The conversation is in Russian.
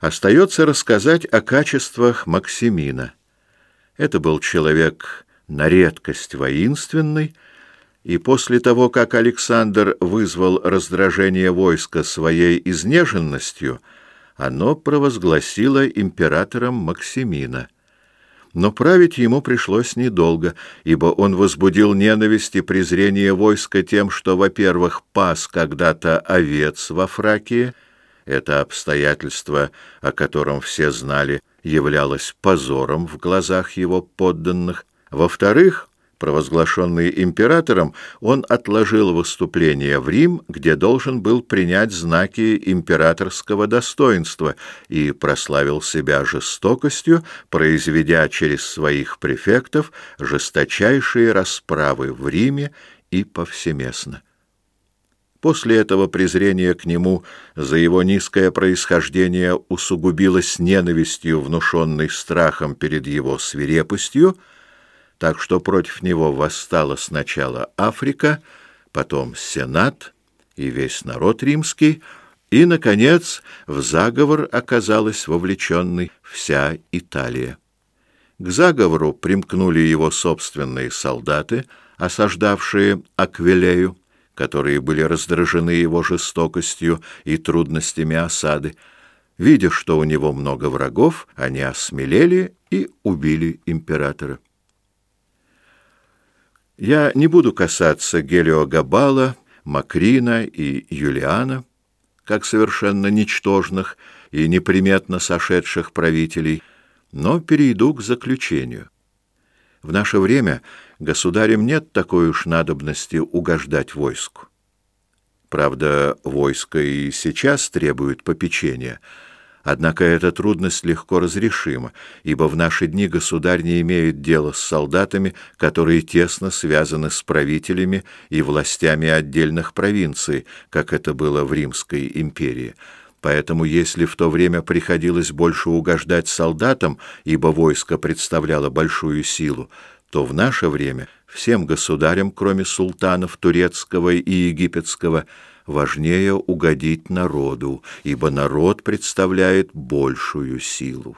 Остается рассказать о качествах Максимина. Это был человек на редкость воинственный, и после того, как Александр вызвал раздражение войска своей изнеженностью, оно провозгласило императором Максимина. Но править ему пришлось недолго, ибо он возбудил ненависть и презрение войска тем, что, во-первых, пас когда-то овец во Фракии, это обстоятельство, о котором все знали, являлось позором в глазах его подданных, во-вторых, Провозглашенный императором, он отложил выступление в Рим, где должен был принять знаки императорского достоинства и прославил себя жестокостью, произведя через своих префектов жесточайшие расправы в Риме и повсеместно. После этого презрение к нему за его низкое происхождение усугубилось ненавистью, внушенной страхом перед его свирепостью, так что против него восстала сначала Африка, потом Сенат и весь народ римский, и, наконец, в заговор оказалась вовлеченной вся Италия. К заговору примкнули его собственные солдаты, осаждавшие Аквилею, которые были раздражены его жестокостью и трудностями осады. Видя, что у него много врагов, они осмелели и убили императора. Я не буду касаться Гелиогабала, Макрина и Юлиана, как совершенно ничтожных и неприметно сошедших правителей, но перейду к заключению. В наше время государям нет такой уж надобности угождать войску. Правда, войско и сейчас требует попечения — Однако эта трудность легко разрешима, ибо в наши дни государь не имеет дела с солдатами, которые тесно связаны с правителями и властями отдельных провинций, как это было в Римской империи. Поэтому если в то время приходилось больше угождать солдатам, ибо войско представляло большую силу, то в наше время всем государям, кроме султанов турецкого и египетского, важнее угодить народу, ибо народ представляет большую силу.